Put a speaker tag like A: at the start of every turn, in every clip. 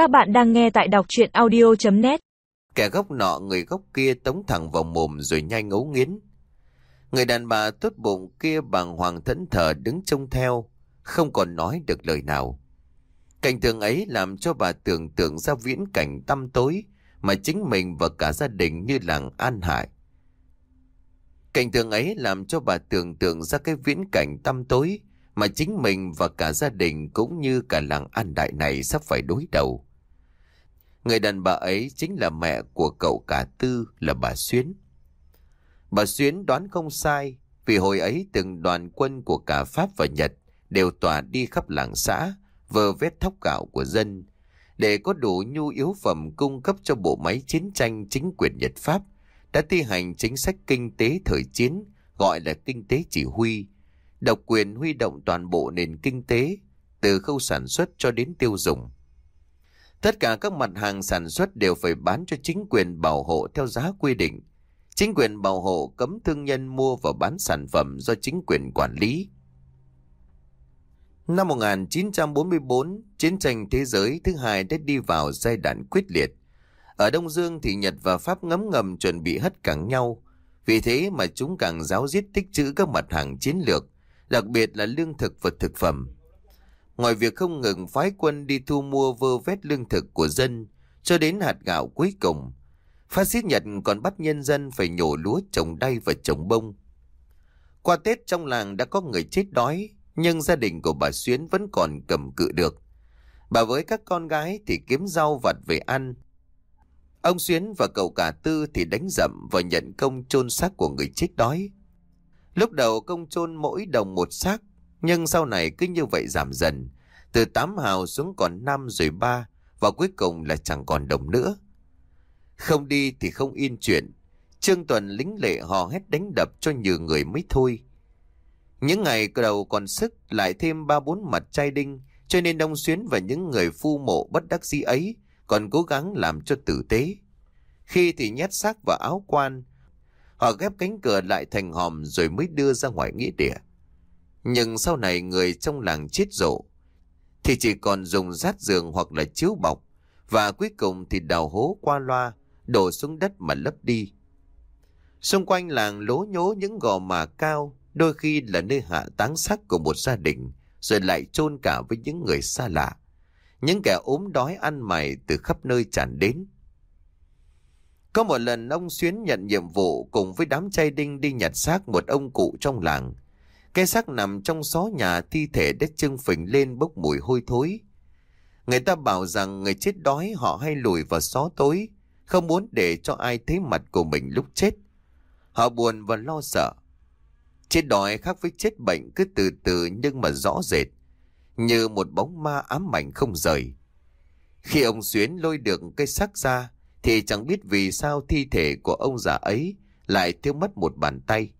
A: Các bạn đang nghe tại đọc chuyện audio.net
B: Kẻ góc nọ người góc kia tống thẳng vào mồm rồi nhai ngấu nghiến. Người đàn bà tốt bụng kia bằng hoàng thẫn thờ đứng trông theo, không còn nói được lời nào. Cảnh tượng ấy làm cho bà tưởng tượng ra viễn cảnh tăm tối mà chính mình và cả gia đình như làng an hại. Cảnh tượng ấy làm cho bà tưởng tượng ra cái viễn cảnh tăm tối mà chính mình và cả gia đình cũng như cả làng an đại này sắp phải đối đầu. Người đàn bà ấy chính là mẹ của cậu cả tư là bà Xuyến. Bà Xuyến đoán không sai vì hồi ấy từng đoàn quân của cả Pháp và Nhật đều tỏa đi khắp làng xã vơ vết thóc gạo của dân để có đủ nhu yếu phẩm cung cấp cho bộ máy chiến tranh chính quyền Nhật Pháp đã thi hành chính sách kinh tế thời chiến gọi là kinh tế chỉ huy, độc quyền huy động toàn bộ nền kinh tế từ khâu sản xuất cho đến tiêu dùng. Tất cả các mặt hàng sản xuất đều phải bán cho chính quyền bảo hộ theo giá quy định. Chính quyền bảo hộ cấm thương nhân mua và bán sản phẩm do chính quyền quản lý. Năm 1944, chiến tranh thế giới thứ hai đã đi vào giai đoạn quyết liệt. Ở Đông Dương thì Nhật và Pháp ngấm ngầm chuẩn bị hất cẳng nhau. Vì thế mà chúng càng giáo diết tích trữ các mặt hàng chiến lược, đặc biệt là lương thực và thực phẩm. Ngoài việc không ngừng phái quân đi thu mua vơ vét lương thực của dân, cho đến hạt gạo cuối cùng, phát xít Nhật còn bắt nhân dân phải nhổ lúa trồng đay và trồng bông. Qua Tết trong làng đã có người chết đói, nhưng gia đình của bà Xuyến vẫn còn cầm cự được. Bà với các con gái thì kiếm rau vặt về ăn. Ông Xuyến và cậu cả Tư thì đánh dậm và nhận công chôn xác của người chết đói. Lúc đầu công chôn mỗi đồng một xác, nhưng sau này cứ như vậy giảm dần. Từ 8 hào xuống còn 5 rồi 3 và cuối cùng là chẳng còn đồng nữa. Không đi thì không yên chuyện. Trương Tuần lính lệ hò hét đánh đập cho nhiều người mới thôi. Những ngày đầu còn sức lại thêm ba bốn mặt trai đinh cho nên Đông Xuyến và những người phu mộ bất đắc dĩ ấy còn cố gắng làm cho tử tế. Khi thì nhét xác vào áo quan, họ ghép cánh cửa lại thành hòm rồi mới đưa ra ngoài nghĩa địa. Nhưng sau này người trong làng chết rộ, thì chỉ còn dùng rát giường hoặc là chiếu bọc, và cuối cùng thì đào hố qua loa, đổ xuống đất mà lấp đi. Xung quanh làng lố nhố những gò mà cao, đôi khi là nơi hạ táng xác của một gia đình, rồi lại chôn cả với những người xa lạ. Những kẻ ốm đói ăn mày từ khắp nơi tràn đến. Có một lần ông Xuyến nhận nhiệm vụ cùng với đám trai đinh đi nhặt xác một ông cụ trong làng. Cái xác nằm trong xó nhà thi thể đất trưng phình lên bốc mùi hôi thối. Người ta bảo rằng người chết đói họ hay lùi vào xó tối, không muốn để cho ai thấy mặt của mình lúc chết. Họ buồn và lo sợ. Chết đói khác với chết bệnh cứ từ từ nhưng mà rõ rệt, như một bóng ma ám ảnh không rời. Khi ông Xuyến lôi được cây xác ra, thì chẳng biết vì sao thi thể của ông già ấy lại thiếu mất một bàn tay.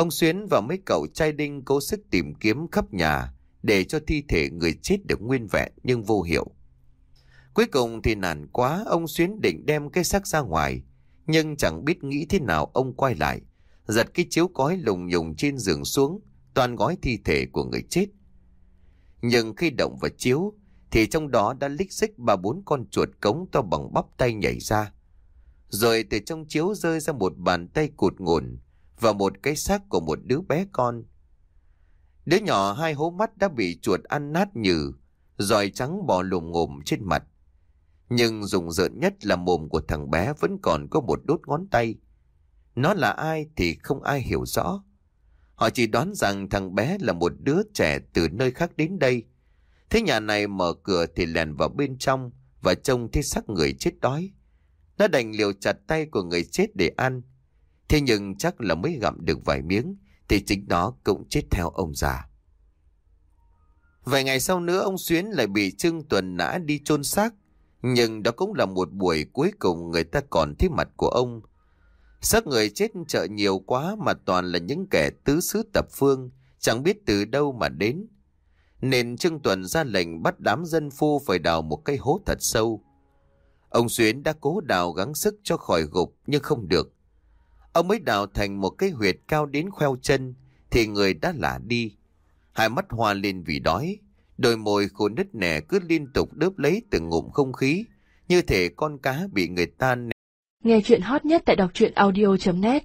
B: Ông Xuyến và mấy cậu trai đinh cố sức tìm kiếm khắp nhà để cho thi thể người chết được nguyên vẹn nhưng vô hiệu. Cuối cùng thì nản quá, ông Xuyến định đem cái xác ra ngoài, nhưng chẳng biết nghĩ thế nào ông quay lại, giật cái chiếu cói lùng nhùng trên giường xuống, toàn gói thi thể của người chết. Nhưng khi động vào chiếu, thì trong đó đã lích xích ba bốn con chuột cống to bằng bắp tay nhảy ra. Rồi từ trong chiếu rơi ra một bàn tay cụt ngủn và một cái xác của một đứa bé con. Đứa nhỏ hai hố mắt đã bị chuột ăn nát nhừ, giòi trắng bò lùm ngồm trên mặt. Nhưng rùng rợn nhất là mồm của thằng bé vẫn còn có một đốt ngón tay. Nó là ai thì không ai hiểu rõ. Họ chỉ đoán rằng thằng bé là một đứa trẻ từ nơi khác đến đây. Thế nhà này mở cửa thì lèn vào bên trong và trông thấy xác người chết đói. Nó đành liều chặt tay của người chết để ăn. Thế nhưng chắc là mới gặm được vài miếng thì chính nó cũng chết theo ông già. Vài ngày sau nữa ông Xuyến lại bị Trương Tuần nã đi chôn xác. Nhưng đó cũng là một buổi cuối cùng người ta còn thấy mặt của ông. Xác người chết chợ nhiều quá mà toàn là những kẻ tứ xứ tập phương, chẳng biết từ đâu mà đến. Nên Trương Tuần ra lệnh bắt đám dân phu phải đào một cây hố thật sâu. Ông Xuyến đã cố đào gắng sức cho khỏi gục nhưng không được. Ông mới đào thành một cái huyệt cao đến khoeo chân thì người đã lả đi. Hai mắt hoa lên vì đói, Đôi môi khô nứt nẻ cứ liên tục đớp lấy từng ngụm không khí, như thể con cá bị người ta
C: Nghe chuyện hot nhất tại đọc truyện audio.net